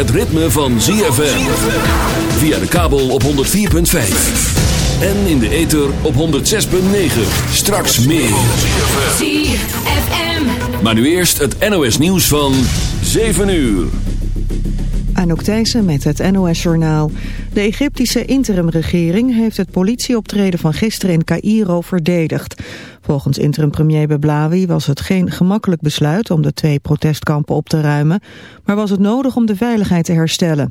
het ritme van ZFM. Via de kabel op 104.5. En in de ether op 106.9. Straks meer. ZFM. Maar nu eerst het NOS nieuws van 7 uur. Anouk Thijssen met het NOS-journaal. De Egyptische interimregering heeft het politieoptreden van gisteren in Cairo verdedigd. Volgens interim-premier Beblawi was het geen gemakkelijk besluit om de twee protestkampen op te ruimen, maar was het nodig om de veiligheid te herstellen.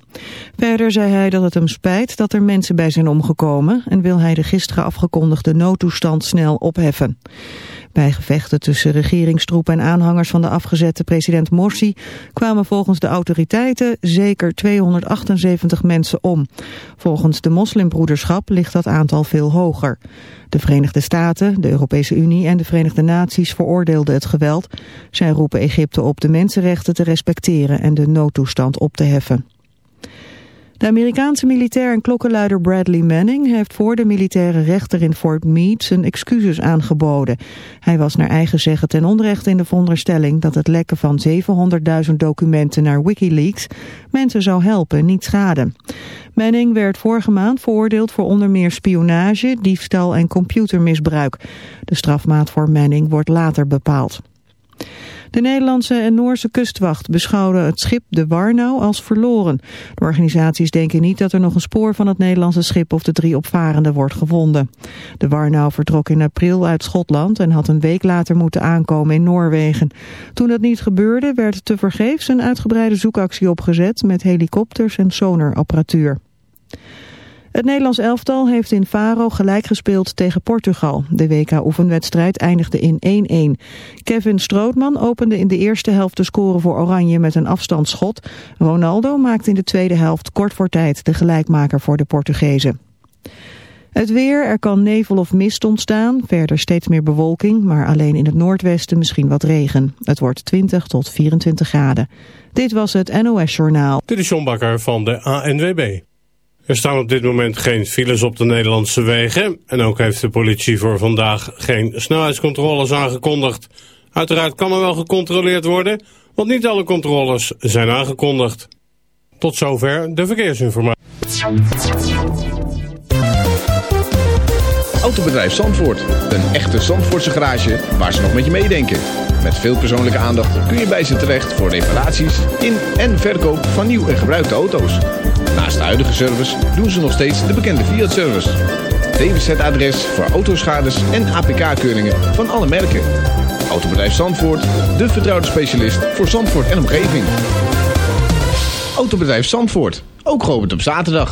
Verder zei hij dat het hem spijt dat er mensen bij zijn omgekomen en wil hij de gisteren afgekondigde noodtoestand snel opheffen. Bij gevechten tussen regeringstroepen en aanhangers van de afgezette president Morsi kwamen volgens de autoriteiten zeker 278 mensen om. Volgens de moslimbroederschap ligt dat aantal veel hoger. De Verenigde Staten, de Europese Unie en de Verenigde Naties veroordeelden het geweld. Zij roepen Egypte op de mensenrechten te respecteren en de noodtoestand op te heffen. De Amerikaanse militair en klokkenluider Bradley Manning heeft voor de militaire rechter in Fort Meade zijn excuses aangeboden. Hij was naar eigen zeggen ten onrechte in de veronderstelling dat het lekken van 700.000 documenten naar Wikileaks mensen zou helpen, niet schaden. Manning werd vorige maand veroordeeld voor onder meer spionage, diefstal en computermisbruik. De strafmaat voor Manning wordt later bepaald. De Nederlandse en Noorse kustwacht beschouwden het schip de Warnau als verloren. De organisaties denken niet dat er nog een spoor van het Nederlandse schip of de drie opvarenden wordt gevonden. De Warnau vertrok in april uit Schotland en had een week later moeten aankomen in Noorwegen. Toen dat niet gebeurde werd tevergeefs een uitgebreide zoekactie opgezet met helikopters en sonarapparatuur. Het Nederlands elftal heeft in Faro gelijk gespeeld tegen Portugal. De WK-oefenwedstrijd eindigde in 1-1. Kevin Strootman opende in de eerste helft de score voor Oranje met een afstandsschot. Ronaldo maakte in de tweede helft kort voor tijd de gelijkmaker voor de Portugezen. Het weer, er kan nevel of mist ontstaan. Verder steeds meer bewolking, maar alleen in het noordwesten misschien wat regen. Het wordt 20 tot 24 graden. Dit was het NOS Journaal. Dit is John Bakker van de ANWB. Er staan op dit moment geen files op de Nederlandse wegen. En ook heeft de politie voor vandaag geen snelheidscontroles aangekondigd. Uiteraard kan er wel gecontroleerd worden, want niet alle controles zijn aangekondigd. Tot zover de verkeersinformatie. Autobedrijf Zandvoort. Een echte Zandvoortse garage waar ze nog met je meedenken. Met veel persoonlijke aandacht kun je bij ze terecht voor reparaties in en verkoop van nieuw en gebruikte auto's. Naast de huidige service doen ze nog steeds de bekende Fiat-service. TVZ-adres voor autoschades en APK-keuringen van alle merken. Autobedrijf Zandvoort, de vertrouwde specialist voor Zandvoort en omgeving. Autobedrijf Zandvoort, ook geopend op zaterdag.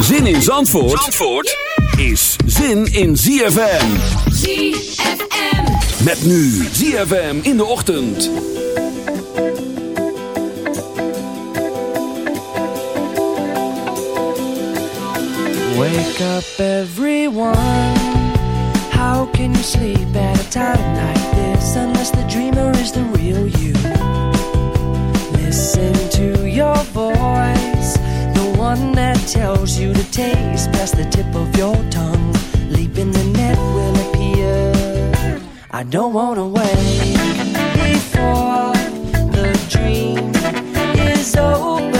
Zin in Zandvoort, is zin in ZFM. ZFM. Met nu ZFM in de ochtend. Wake up everyone. How can you sleep at a time like this unless the dreamer is the real you? Listen to your voice. one that tells you to taste past the tip of your tongue. Leap in the net will appear. I don't want to wait before the dream is over.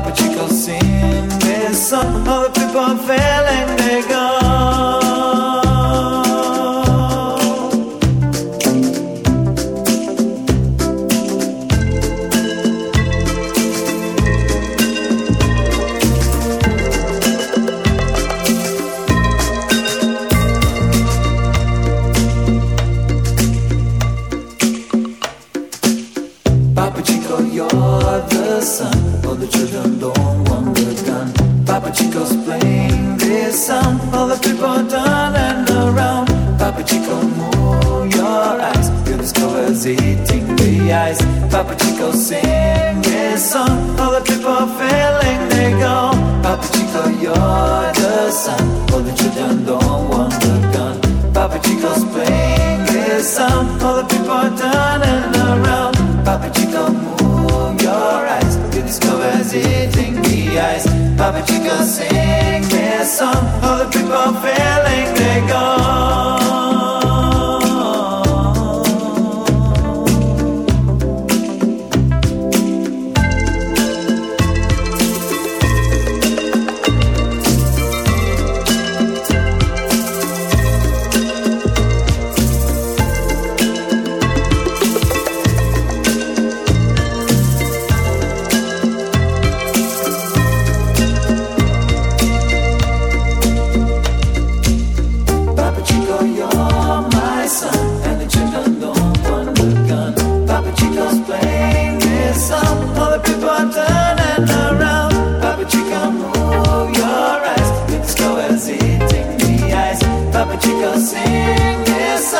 but you go sing. There's some other people I'm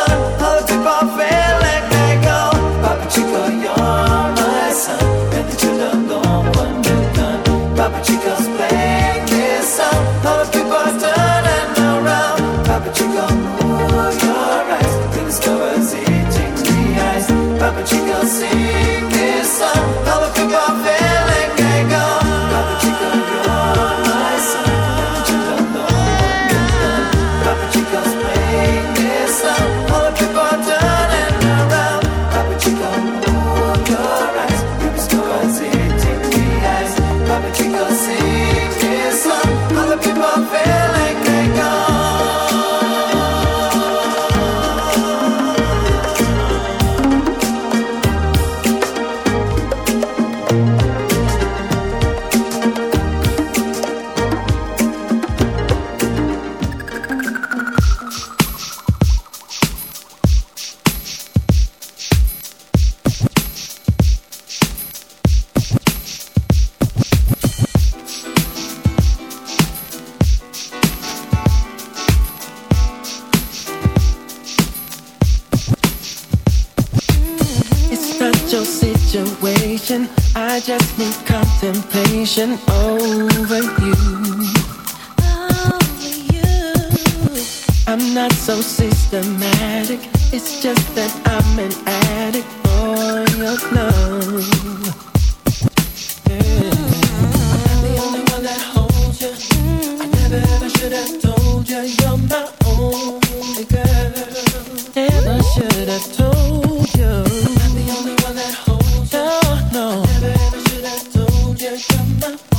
love.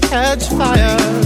catch fire.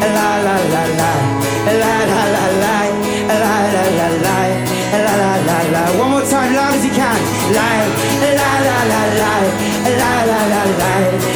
La la la la, la la la la, la la la la, la la la la. One more time, loud as you can. la la la la, la la la la.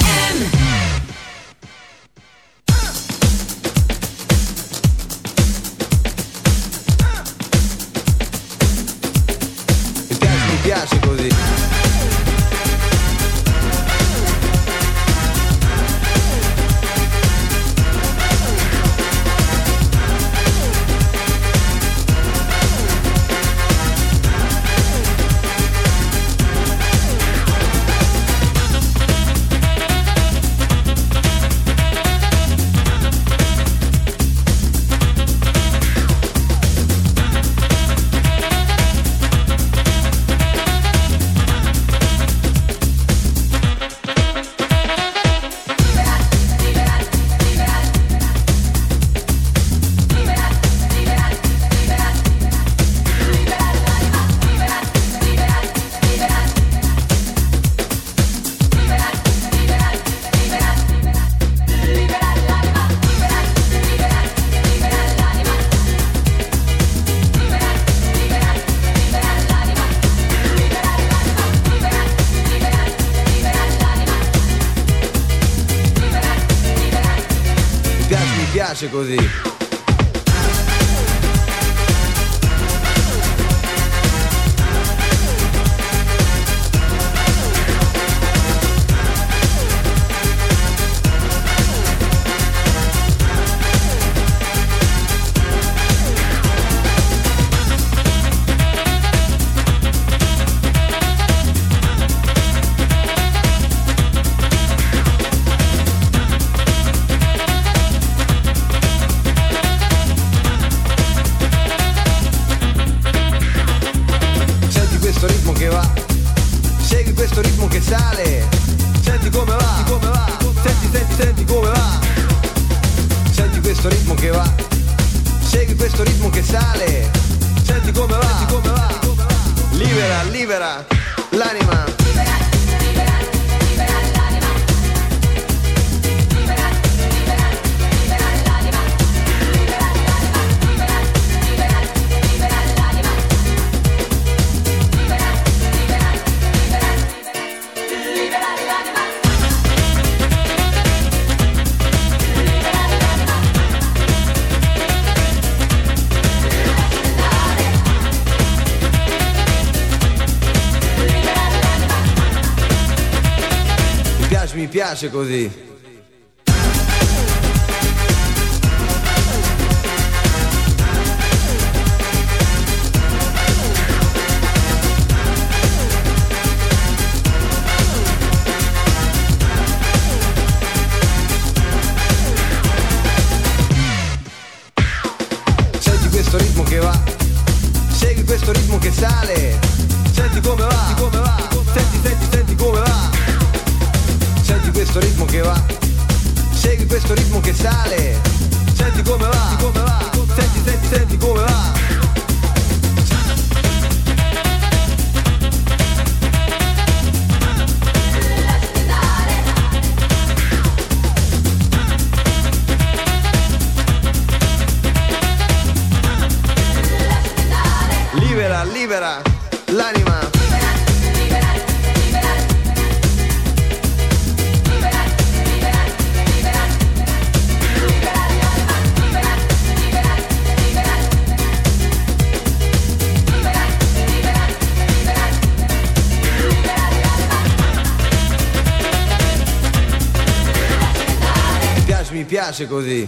clásico de piace così. questo ritmo che va, segui questo ritmo che sale questo ritmo che sale. Senti come va, come va. piace così.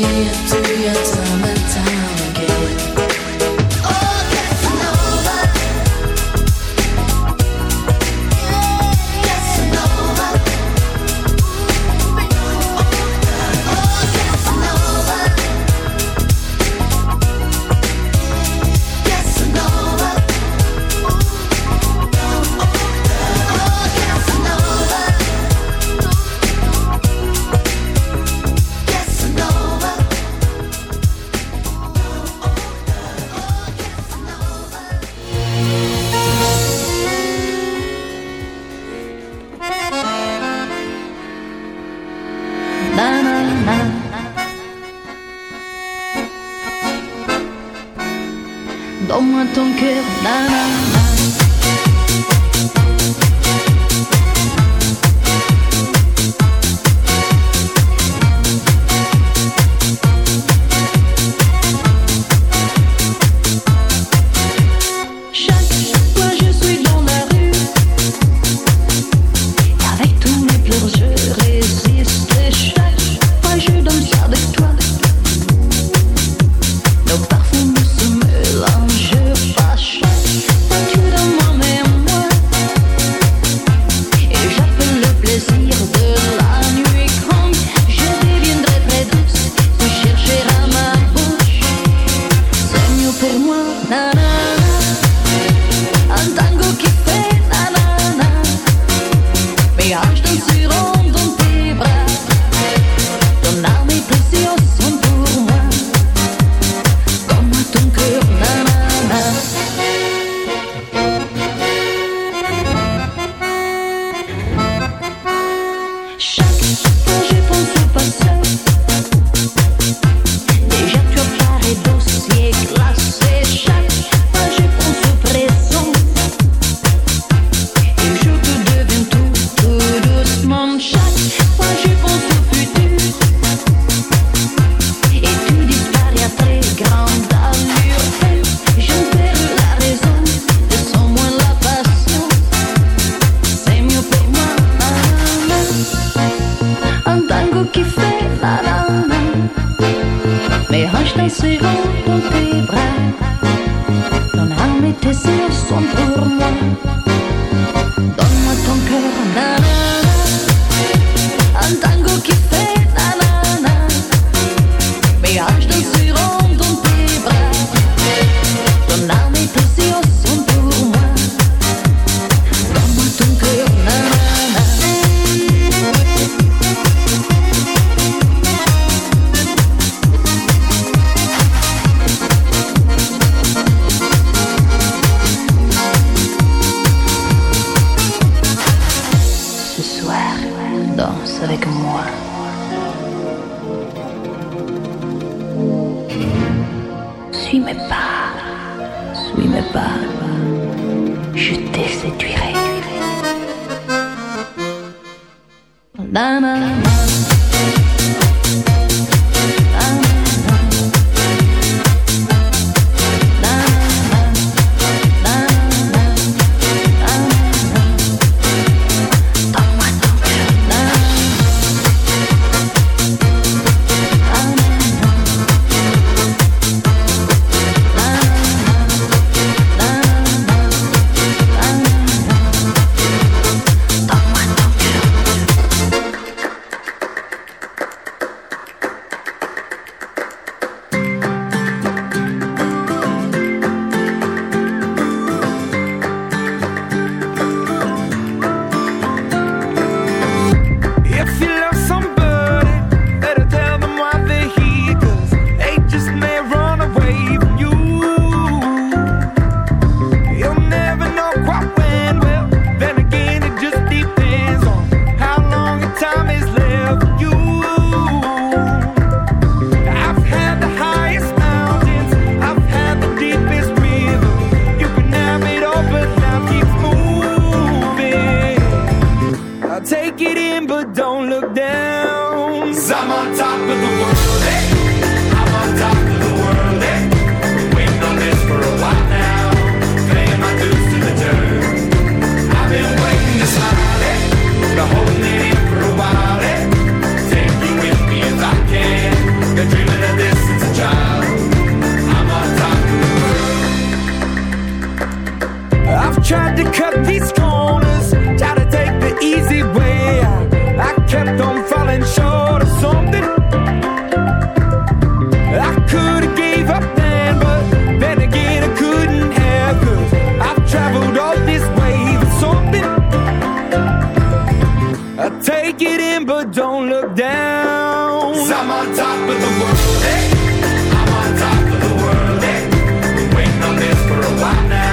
need to take it in, but don't look down. i I'm on top of the world. Hey. I'm on top of the world. Hey. Been waiting on this for a while now.